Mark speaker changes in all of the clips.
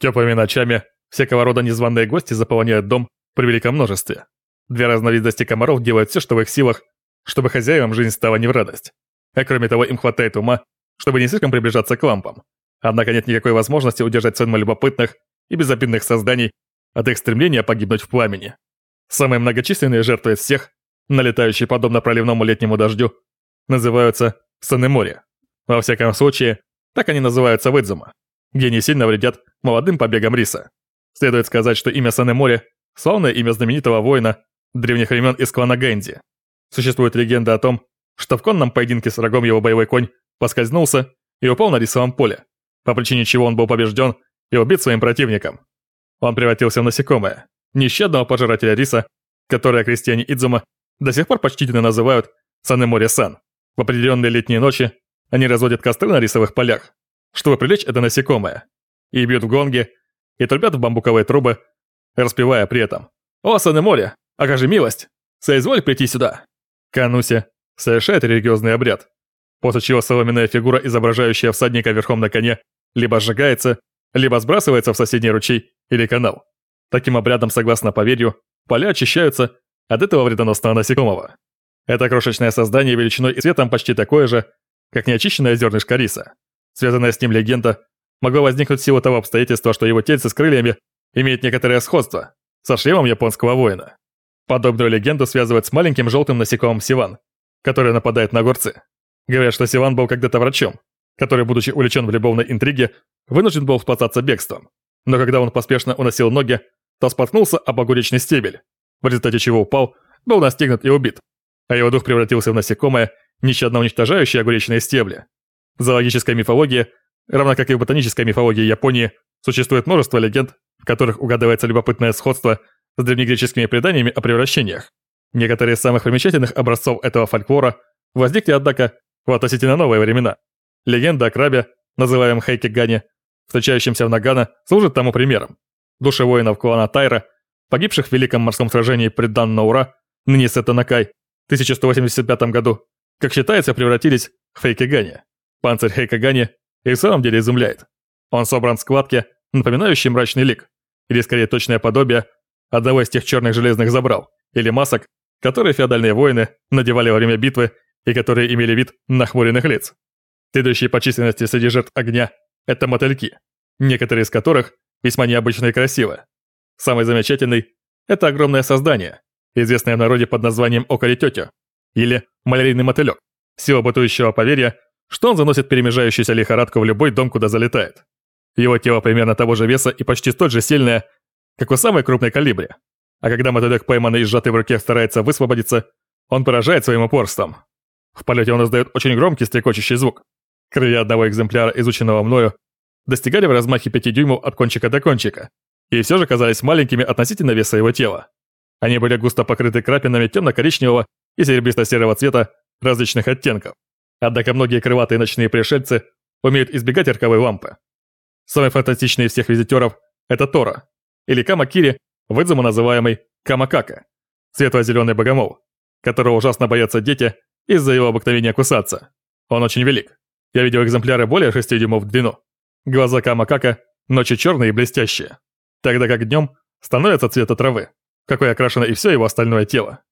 Speaker 1: Теплыми ночами всякого рода незваные гости заполняют дом при великом множестве. Две разновидности комаров делают все, что в их силах, чтобы хозяевам жизнь стала не в радость. А кроме того, им хватает ума, чтобы не слишком приближаться к лампам. Однако нет никакой возможности удержать сонмо любопытных и безобидных созданий от их стремления погибнуть в пламени. Самые многочисленные жертвы из всех, налетающие подобно проливному летнему дождю, называются Саны моря. Во всяком случае, так они называются в Идзума, где не сильно вредят молодым побегам риса. Следует сказать, что имя Саны моря – славное имя знаменитого воина древних времен из клана Гэнди. Существует легенда о том, что в конном поединке с врагом его боевой конь поскользнулся и упал на рисовом поле, по причине чего он был побежден и убит своим противником. Он превратился в насекомое, нещадного пожирателя риса, которое крестьяне Идзума до сих пор почтительно называют Санемори-сан. В определенные летние ночи они разводят костры на рисовых полях, чтобы привлечь это насекомое, и бьют в гонги, и трубят в бамбуковые трубы, распевая при этом «О, Санемори, окажи милость, соизволь прийти сюда!» Кануси совершает религиозный обряд, после чего соломенная фигура, изображающая всадника верхом на коне, либо сжигается, либо сбрасывается в соседний ручей или канал. Таким обрядом, согласно поверью, поля очищаются от этого вредоносного насекомого. Это крошечное создание величиной и цветом почти такое же, как неочищенное зернышко риса. Связанная с ним легенда могла возникнуть в силу того обстоятельства, что его тельце с крыльями имеет некоторое сходство со шлемом японского воина. Подобную легенду связывают с маленьким желтым насекомым Сиван, который нападает на огурцы. Говорят, что Сиван был когда-то врачом, который, будучи увлечен в любовной интриге, вынужден был спасаться бегством. Но когда он поспешно уносил ноги, то споткнулся об огуречный стебель, в результате чего упал, был настигнут и убит, а его дух превратился в насекомое, нещадно уничтожающее огуречные стебли. Зоологической мифологии, равно как и в ботанической мифологии Японии, существует множество легенд, в которых угадывается любопытное сходство с древнегреческими преданиями о превращениях. Некоторые из самых примечательных образцов этого фольклора возникли, однако, в относительно новые времена. Легенда о крабе, называемом Хейкигане, встречающемся в Нагано, служит тому примером. Души воинов клана Тайра, погибших в Великом морском сражении при Даннаура, ныне Сетанакай, в 1185 году, как считается, превратились в Хейкигане. Панцирь Хейкигане и в самом деле изумляет. Он собран в складке, напоминающий мрачный лик, или скорее точное подобие одного из тех черных железных забрал, или масок, которые феодальные воины надевали во время битвы и которые имели вид нахмуренных лиц. Следующие по численности среди жертв огня – это мотыльки, некоторые из которых весьма необычные и красивы. Самый замечательный – это огромное создание, известное в народе под названием околитетё, или малярийный мотылек, сила бытующего поверья, что он заносит перемежающуюся лихорадку в любой дом, куда залетает. Его тело примерно того же веса и почти столь же сильное, как у самой крупной калибри. А когда мотылек, пойманный и сжатый в руке, старается высвободиться, он поражает своим упорством. В полете он издает очень громкий стрекочущий звук. Крылья одного экземпляра, изученного мною, достигали в размахе 5 дюймов от кончика до кончика, и все же казались маленькими относительно веса его тела. Они были густо покрыты крапинами темно-коричневого и серебристо-серого цвета различных оттенков. Однако многие крылатые ночные пришельцы умеют избегать ярковой лампы. Самый фантастичный из всех визитеров – это Тора, или Камакири, в Идзуму называемый Камакака, светло-зеленый богомол, которого ужасно боятся дети из-за его обыкновения кусаться. Он очень велик. Я видел экземпляры более 6 дюймов в длину. Глаза Камакака ночью черные и блестящие, тогда как днем становятся цвета травы, какой окрашено и все его остальное тело.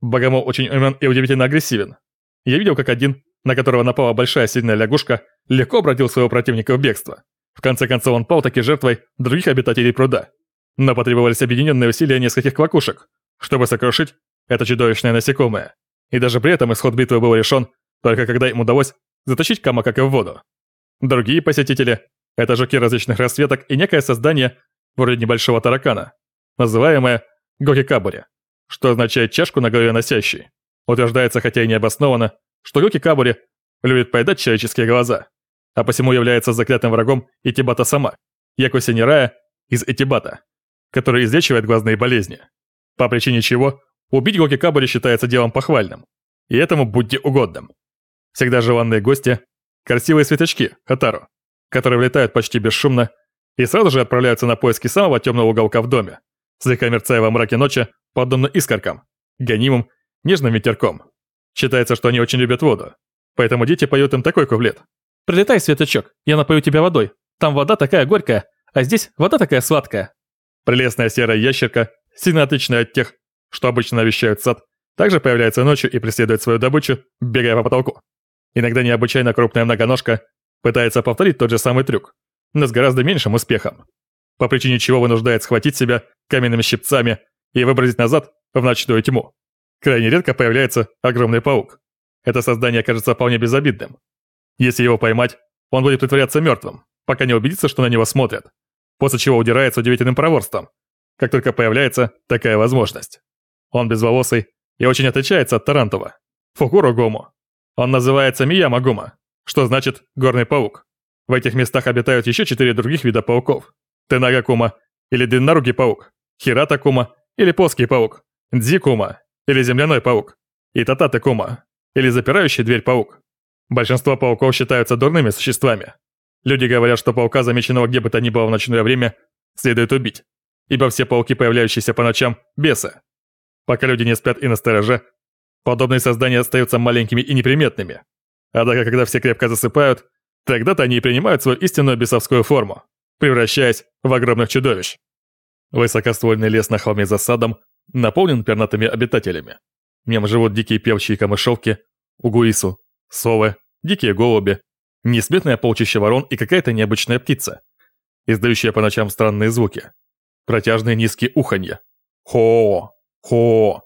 Speaker 1: Богомол очень умен и удивительно агрессивен. Я видел, как один, на которого напала большая сильная лягушка, легко обратил своего противника в бегство. В конце концов он пал таки жертвой других обитателей пруда. Но потребовались объединенные усилия нескольких квакушек, чтобы сокрушить это чудовищное насекомое. И даже при этом исход битвы был решен, только когда им удалось затащить Камакака в воду. Другие посетители – это жуки различных расцветок и некое создание, вроде небольшого таракана, называемое Гокикабури, что означает чашку на голове носящий. Утверждается, хотя и необоснованно, что Гокикабури любит поедать человеческие глаза, а посему является заклятым врагом Итибата-сама, Якуси Нёрая из Итибата, который излечивает глазные болезни. По причине чего убить Гокикабури считается делом похвальным, и этому Будде угодным. Всегда желанные гости – красивые светлячки, хотару, которые влетают почти бесшумно и сразу же отправляются на поиски самого темного уголка в доме, слегка мерцая во мраке ночи, подобно искоркам, гонимым нежным ветерком. Считается, что они очень любят воду, поэтому дети поют им такой куплет. «Прилетай, светочок, я напою тебя водой. Там вода такая горькая, А здесь вода такая сладкая. Прелестная серая ящерка, сильно отличная от тех, что обычно навещают сад, также появляется ночью и преследует свою добычу, бегая по потолку. Иногда необычайно крупная многоножка пытается повторить тот же самый трюк, но с гораздо меньшим успехом. По причине чего вынуждает схватить себя каменными щипцами и выбросить назад в ночную тьму. Крайне редко появляется огромный паук. Это создание кажется вполне безобидным. Если его поймать, он будет притворяться мертвым, пока не убедится, что на него смотрят, после чего удирает удивительным проворством, как только появляется такая возможность. Он безволосый и очень отличается от Тарантова, Фукуру Гому. Он называется Мияма Гума, что значит «горный паук». В этих местах обитают еще четыре других вида пауков. Тенага Кума, или длиннорукий паук, Хирата Кума, или плоский паук, Дзи Кума, или земляной паук, и Тататы Кума, или запирающий дверь паук. Большинство пауков считаются дурными существами. Люди говорят, что паука, замеченного где бы то ни было в ночное время, следует убить, ибо все пауки, появляющиеся по ночам, бесы. Пока люди не спят и на стороже, подобные создания остаются маленькими и неприметными. Однако, когда все крепко засыпают, тогда-то они и принимают свою истинную бесовскую форму, превращаясь в огромных чудовищ. Высокоствольный лес на холме за садом наполнен пернатыми обитателями. В нем живут дикие певчие камышовки, угуису, совы, дикие голуби, несметное полчище ворон и какая-то необычная птица, издающая по ночам странные звуки. Протяжные низкие уханья. Хо, хо.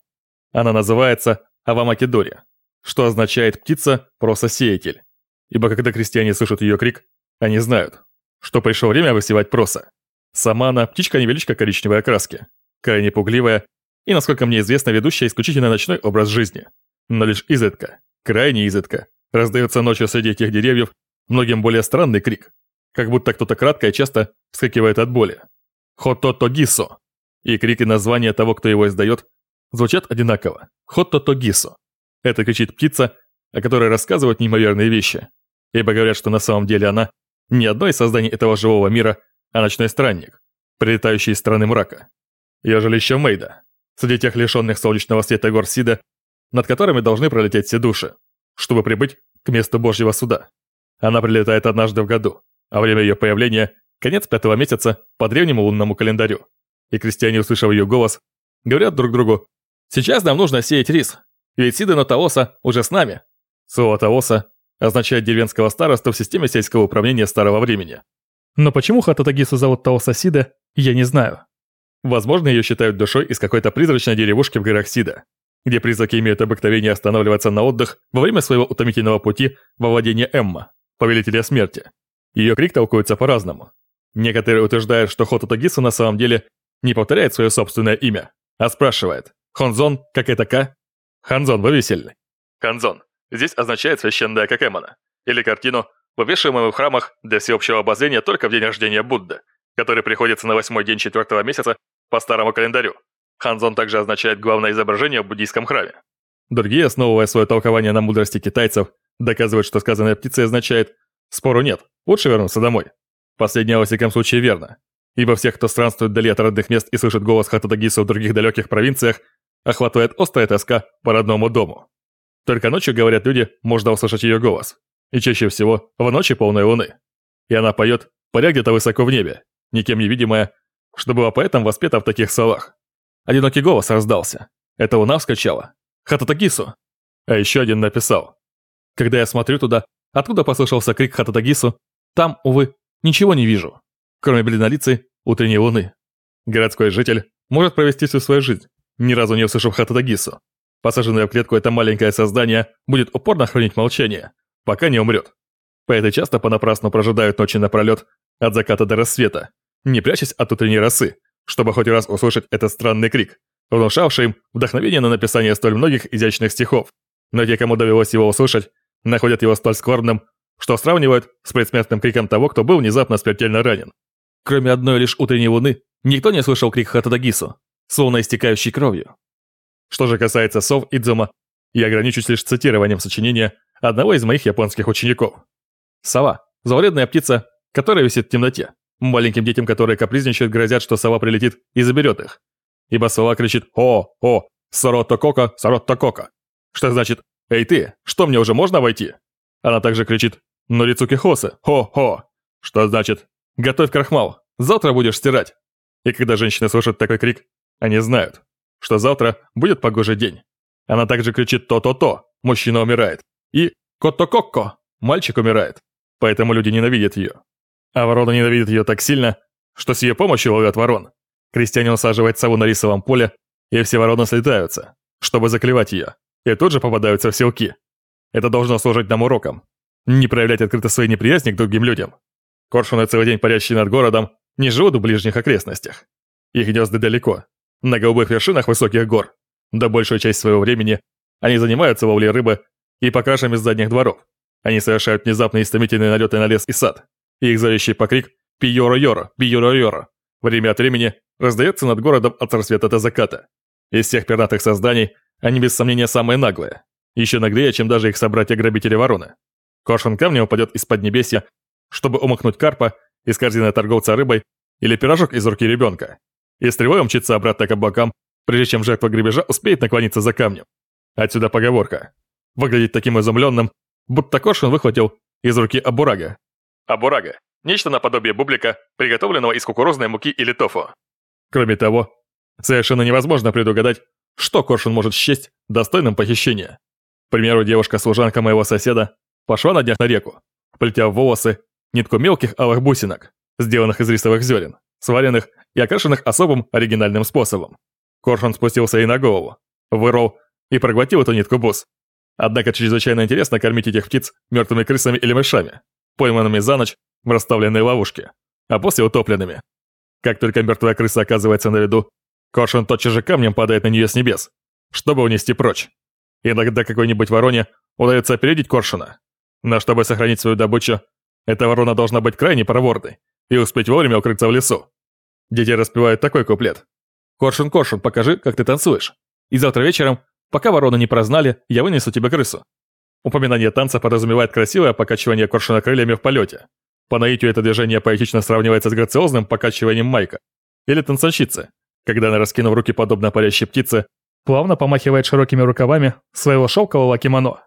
Speaker 1: Она называется Авамакидори, что означает «птица просто сеятель». Ибо когда крестьяне слышат ее крик, они знают, что пришло время высевать проса. Сама она птичка-невеличка коричневой окраски, крайне пугливая и, насколько мне известно, ведущая исключительно ночной образ жизни. Но лишь изредка, крайне изредка, раздается ночью среди этих деревьев многим более странный крик, как будто кто-то кратко и часто вскакивает от боли. Хототогисо. И крик и название того, кто его издает, звучат одинаково. Хототогисо. Это кричит птица, о которой рассказывают неимоверные вещи. Ибо говорят, что на самом деле она не одно из созданий этого живого мира, а ночной странник, прилетающий из страны мрака. Ее жилище Мейда, среди тех лишенных солнечного света гор Сида, над которыми должны пролететь все души, чтобы прибыть к месту Божьего суда. Она прилетает однажды в году, а время ее появления – конец пятого месяца по древнему лунному календарю. И крестьяне, услышав ее голос, говорят друг другу «Сейчас нам нужно сеять рис, ведь Сида Натаоса уже с нами». Слово Таоса означает деревенского староста в системе сельского управления старого времени. Но почему Хататагису зовут Таоса Сида, я не знаю. Возможно, ее считают душой из какой-то призрачной деревушки в горах Сида, где призраки имеют обыкновение останавливаться на отдых во время своего утомительного пути во владение Эмма, повелителя смерти. Ее крик толкуется по-разному. Некоторые утверждают, что Хотатагису на самом деле не повторяет свое собственное имя, а спрашивает «Хонзон, как это К?» «Ханзон, вы весельный». «Ханзон, здесь означает священная Какэмона, или картину, вывешиваемую в храмах для всеобщего обозрения только в день рождения Будды, который приходится на восьмой день четвертого месяца по старому календарю. Ханзон также означает главное изображение в буддийском храме. Другие, основывая свое толкование на мудрости китайцев, доказывают, что сказанная птица означает «спору нет, лучше вернуться домой». Последнее, во всяком случае, верно. Ибо всех, кто странствует вдали от родных мест и слышит голос Хатадагиса в других далеких провинциях, охватывает острая тоска по родному дому. Только ночью, говорят люди, можно услышать ее голос. И чаще всего в ночи полной луны. И она поет, паря где-то высоко в небе, никем не видимая, что была поэтом воспета в таких словах. Одинокий голос раздался. Это луна вскочала. Хататагису. А еще один написал. Когда я смотрю туда, откуда послышался крик Хататагису, там, увы, ничего не вижу, кроме бледнолицей утренней луны. Городской житель может провести всю свою жизнь, ни разу не услышав Хататагису. Посаженное в клетку это маленькое создание будет упорно хранить молчание, пока не умрет. Поэты часто понапрасну прожидают ночи напролет от заката до рассвета, не прячась от утренней росы, чтобы хоть раз услышать этот странный крик, внушавший им вдохновение на написание столь многих изящных стихов. Но те, кому довелось его услышать, находят его столь скорбным, что сравнивают с предсмертным криком того, кто был внезапно смертельно ранен. Кроме одной лишь утренней луны, никто не слышал крик Хатадагису, словно истекающий кровью. Что же касается сов Идзума, я ограничусь лишь цитированием сочинения одного из моих японских учеников. Сова – зловредная птица, которая висит в темноте. Маленьким детям, которые капризничают, грозят, что сова прилетит и заберет их. Ибо сова кричит «О, о, саротто-кока, саротто-кока», что значит «Эй ты, что мне уже можно войти?» Она также кричит «Норицуки хосы, хо-хо», что значит «Готовь крахмал, Завтра будешь стирать. И когда женщины слышат такой крик, они знают, что завтра будет погожий день. Она также кричит «то-то-то», мужчина умирает. И «котто-кокко», мальчик умирает. Поэтому люди ненавидят ее. А ворона ненавидит ее так сильно, что с ее помощью ловят ворон. Крестьянин усаживает сову на рисовом поле, и все вороны слетаются, чтобы заклевать ее, и тут же попадаются в селки. Это должно служить нам уроком. Не проявлять открыто свои неприязни к другим людям. Коршуны, целый день парящие над городом, не живут в ближних окрестностях. Их гнезда далеко, на голубых вершинах высоких гор. Да большую часть своего времени они занимаются ловлей рыбы и покрашами с задних дворов. Они совершают внезапные истомительные налеты на лес и сад. И их зовущий покрик «Пи-йоро-йоро! Пи-йоро-йоро!» время от времени раздается над городом от рассвета до заката. Из всех пернатых созданий они без сомнения самые наглые. Еще наглее, чем даже их собратья-грабители вороны. Коршун камнем упадет из-под небесья, чтобы умыкнуть карпа из корзины торговца рыбой или пирожок из руки ребенка. И стрелой мчится обратно к облакам, прежде чем жертва грабежа успеет наклониться за камнем. Отсюда поговорка. Выглядит таким изумленным, будто Коршун выхватил из руки абурага. Абурага – нечто наподобие бублика, приготовленного из кукурузной муки или тофу. Кроме того, совершенно невозможно предугадать, что Коршун может счесть достойным похищения. К примеру, девушка-служанка моего соседа пошла на днях на реку, плетя в волосы нитку мелких алых бусинок, сделанных из рисовых зерен, сваренных и окрашенных особым оригинальным способом. Коршун спустился ей на голову, вырвал и проглотил эту нитку бус. Однако чрезвычайно интересно кормить этих птиц мертвыми крысами или мышами, пойманными за ночь в расставленные ловушки, а после утопленными. Как только мертвая крыса оказывается на виду, Коршун тотчас же камнем падает на нее с небес, чтобы унести прочь. Иногда какой-нибудь вороне удается опередить Коршуна. Но чтобы сохранить свою добычу, эта ворона должна быть крайне проворной и успеть вовремя укрыться в лесу. Дети распевают такой куплет. «Коршун, Коршун, покажи, как ты танцуешь. И завтра вечером, пока вороны не прознали, я вынесу тебе крысу». Упоминание танца подразумевает красивое покачивание коршуна крыльями в полете. По наитию это движение поэтично сравнивается с грациозным покачиванием майка. Или танцовщицы, когда она, раскинув руки подобно парящей птице, плавно помахивает широкими рукавами своего шелкового кимоно.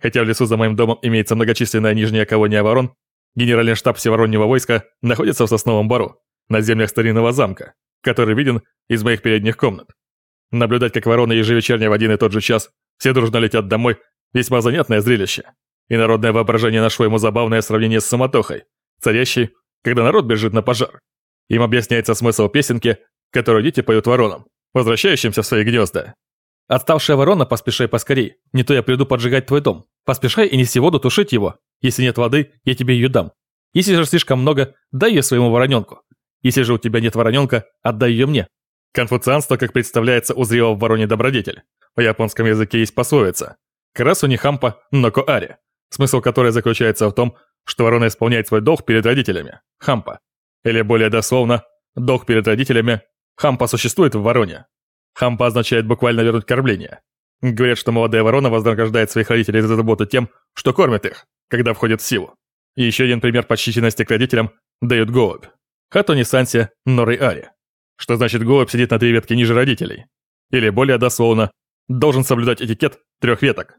Speaker 1: Хотя в лесу за моим домом имеется многочисленная нижняя колония ворон, генеральный штаб Всевороннего войска находится в Сосновом Бару, на землях старинного замка, который виден из моих передних комнат. Наблюдать, как вороны ежевечерне в один и тот же час все дружно летят домой, весьма занятное зрелище. И народное воображение нашло ему забавное сравнение с самотохой, царящей, когда народ бежит на пожар. Им объясняется смысл песенки, которую дети поют воронам, возвращающимся в свои гнезда. «Отставшая ворона, поспешай поскорей, не то я приду поджигать твой дом. Поспешай и неси воду тушить его. Если нет воды, я тебе ее дам. Если же слишком много, дай ее своему вороненку. Если же у тебя нет вороненка, отдай ее мне». Конфуцианство, как представляется, узрело в вороне добродетель. В японском языке есть пословица «Карасу не хампа, но коари», смысл которой заключается в том, что ворона исполняет свой долг перед родителями, хампа. Или более дословно, долг перед родителями, хампа существует в вороне. Хампа означает буквально вернуть кормление. Говорят, что молодая ворона вознаграждает своих родителей за заботу тем, что кормит их, когда входит в силу. И еще один пример почтительности к родителям дают голубь. Хатони Санси Норы Ари. Что значит голубь сидит на три ветки ниже родителей. Или более дословно, должен соблюдать этикет трех веток.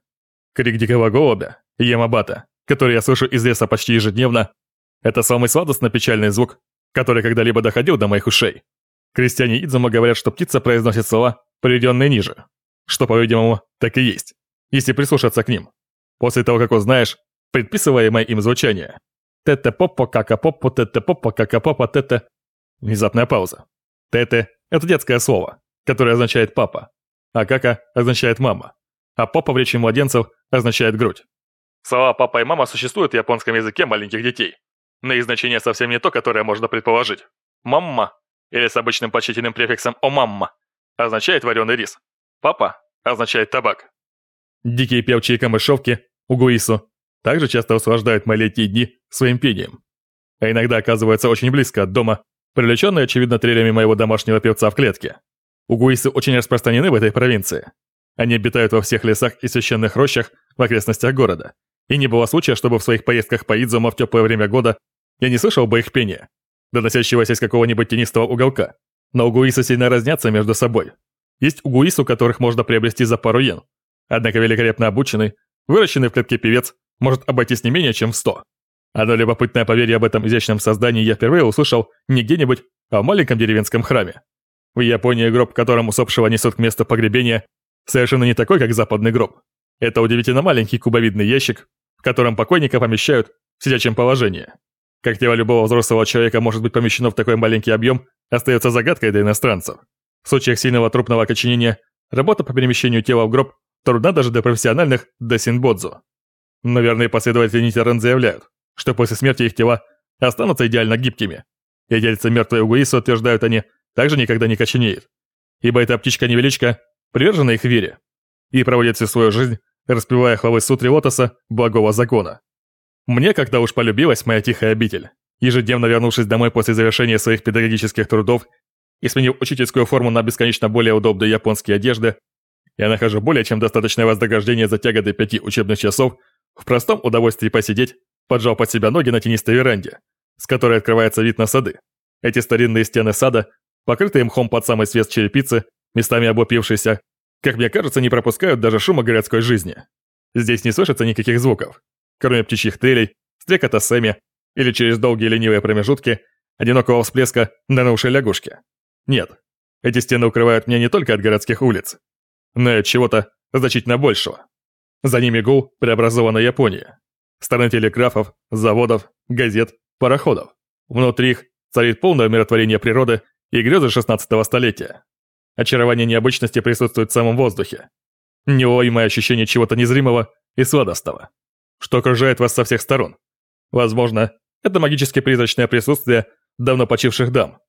Speaker 1: Крик дикого голубя, Ямабата, который я слышу из леса почти ежедневно, это самый сладостно-печальный звук, который когда-либо доходил до моих ушей. Крестьяне Идзума говорят, что птица произносит слова, приведенные ниже. Что, по-видимому, так и есть, если прислушаться к ним. После того, как узнаешь предписываемое им звучание. Тете поппо кака поппо тете поппо кака поппо тете. Внезапная пауза. Тете – это детское слово, которое означает папа, а кака означает мама, а попа в речи младенцев означает грудь. Слова папа и мама существуют в японском языке маленьких детей, но их значение совсем не то, которое можно предположить. Мамма, или с обычным почтительным префиксом «омамма», означает вареный рис. Папа означает табак. Дикие певчие камышовки, угуису, также часто услаждают мои дни своим пением. А иногда оказываются очень близко от дома, привлеченные, очевидно, трелями моего домашнего певца в клетке. Угуисы очень распространены в этой провинции. Они обитают во всех лесах и священных рощах в окрестностях города. И не было случая, чтобы в своих поездках по Идзума в теплое время года я не слышал бы их пения, доносящегося из какого-нибудь тенистого уголка. Но угуисы сильно разнятся между собой. Есть угуису, которых можно приобрести за пару йен. Однако великолепно обученный, выращенный в клетке певец может обойтись не менее чем в 100. Одно любопытное поверье об этом изящном создании я впервые услышал не где-нибудь, а в маленьком деревенском храме. В Японии гроб, которым усопшего несут к месту погребения, совершенно не такой, как западный гроб. Это удивительно маленький кубовидный ящик, в котором покойника помещают в сидячем положении. Как тело любого взрослого человека может быть помещено в такой маленький объем, остается загадкой для иностранцев. В случаях сильного трупного окоченения работа по перемещению тела в гроб трудна даже для профессиональных досинбодзу. Но верные последователи Нитерен заявляют, что после смерти их тела останутся идеально гибкими. И дельцы мертвой Угуису, утверждают они, также никогда не коченеет. Ибо эта птичка-невеличка привержена их вере и проводит всю свою жизнь, распевая хвалы сутри лотоса благого закона. Мне как-то уж полюбилась моя тихая обитель. Ежедневно вернувшись домой после завершения своих педагогических трудов и сменив учительскую форму на бесконечно более удобные японские одежды, я нахожу более чем достаточное вознаграждение за тяготы пяти учебных часов в простом удовольствии посидеть, поджал под себя ноги на тенистой веранде, с которой открывается вид на сады. Эти старинные стены сада, покрытые мхом под самый свет черепицы, местами облупившиеся, как мне кажется, не пропускают даже шума городской жизни. Здесь не слышится никаких звуков, кроме птичьих трелей, стрекота Сэмми или через долгие ленивые промежутки одинокого всплеска нырнувшей лягушки. Нет, эти стены укрывают меня не только от городских улиц, но и от чего-то значительно большего. За ними гул преобразованной Японии. Стороны телеграфов, заводов, газет, пароходов. Внутри их царит полное умиротворение природы и грезы 16 столетия. Очарование необычности присутствует в самом воздухе. Неуловимое ощущение чего-то незримого и сладостного, что окружает вас со всех сторон. Возможно, это магически призрачное присутствие давно почивших дам,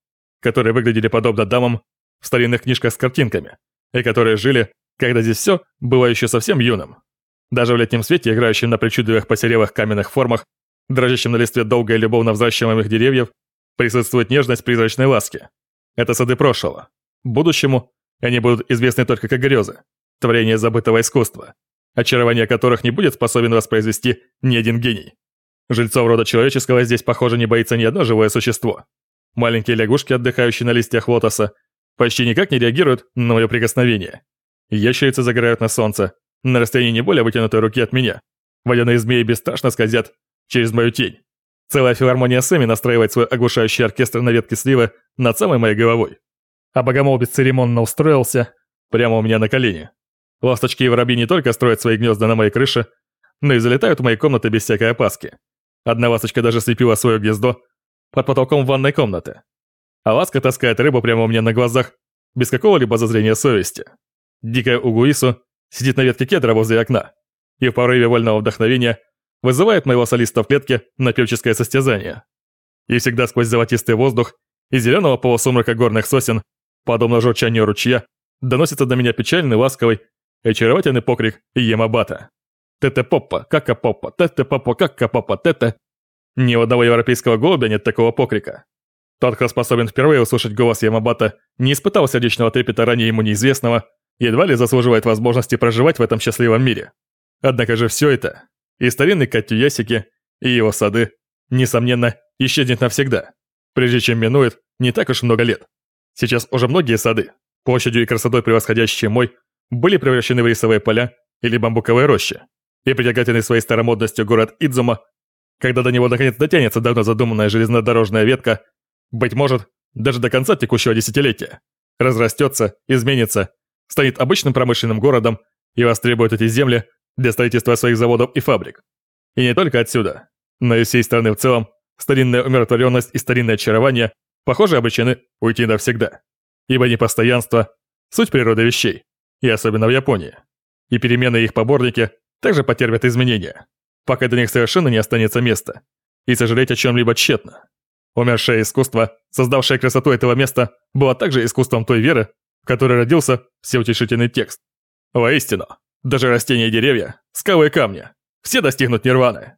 Speaker 1: которые выглядели подобно дамам в старинных книжках с картинками, и которые жили, когда здесь все было еще совсем юным. Даже в летнем свете, играющем на причудливых посерелых каменных формах, дрожащем на листве долго и любовно взращиваемых деревьев, присутствует нежность призрачной ласки. Это сады прошлого. Будущему они будут известны только как грезы, творение забытого искусства, очарование которых не будет способен воспроизвести ни один гений. Жильцов рода человеческого здесь, похоже, не боится ни одно живое существо. Маленькие лягушки, отдыхающие на листьях лотоса, почти никак не реагируют на мое прикосновение. Ящерицы загорают на солнце, на расстоянии не более вытянутой руки от меня. Водяные змеи бесстрашно скользят через мою тень. Целая филармония Сэмми настраивает свой оглушающий оркестр на ветке сливы над самой моей головой. А богомол бесцеремонно устроился прямо у меня на колени. Ласточки и воробьи не только строят свои гнезда на моей крыше, но и залетают в мои комнаты без всякой опаски. Одна ласточка даже слепила свое гнездо под потолком ванной комнаты. А ласка таскает рыбу прямо у меня на глазах, без какого-либо зазрения совести. Дикая Угуису сидит на ветке кедра возле окна и в порыве вольного вдохновения вызывает моего солиста в клетке на певческое состязание. И всегда сквозь золотистый воздух и зеленого полусумрака горных сосен, подобно журчанию ручья, доносится до меня печальный, ласковый очаровательный покрик Емабата. Тете-поппа, кака-поппа, тете-поппа, кака-поппа, тете. Ни у одного европейского голубя нет такого покрика. Тот, кто способен впервые услышать голос Ямабата, не испытал сердечного трепета ранее ему неизвестного, едва ли заслуживает возможности проживать в этом счастливом мире. Однако же все это, и старинный Катю Ясики, и его сады, несомненно, исчезнет навсегда, прежде чем минует не так уж много лет. Сейчас уже многие сады, площадью и красотой превосходящие мой, были превращены в рисовые поля или бамбуковые рощи, и притягательный своей старомодностью город Идзума, когда до него наконец дотянется давно задуманная железнодорожная ветка, быть может, даже до конца текущего десятилетия, разрастется, изменится, станет обычным промышленным городом и востребует эти земли для строительства своих заводов и фабрик. И не только отсюда, но и всей страны в целом, старинная умиротворенность и старинное очарование, похоже, обречены уйти навсегда. Ибо непостоянство – суть природы вещей, и особенно в Японии. И перемены их поборники также потерпят изменения, пока до них совершенно не останется места. И сожалеть о чем-либо тщетно. Умершее искусство, создавшее красоту этого места, было также искусством той веры, в которой родился всеутешительный текст. Воистину, даже растения и деревья, скалы и камни, все достигнут нирваны.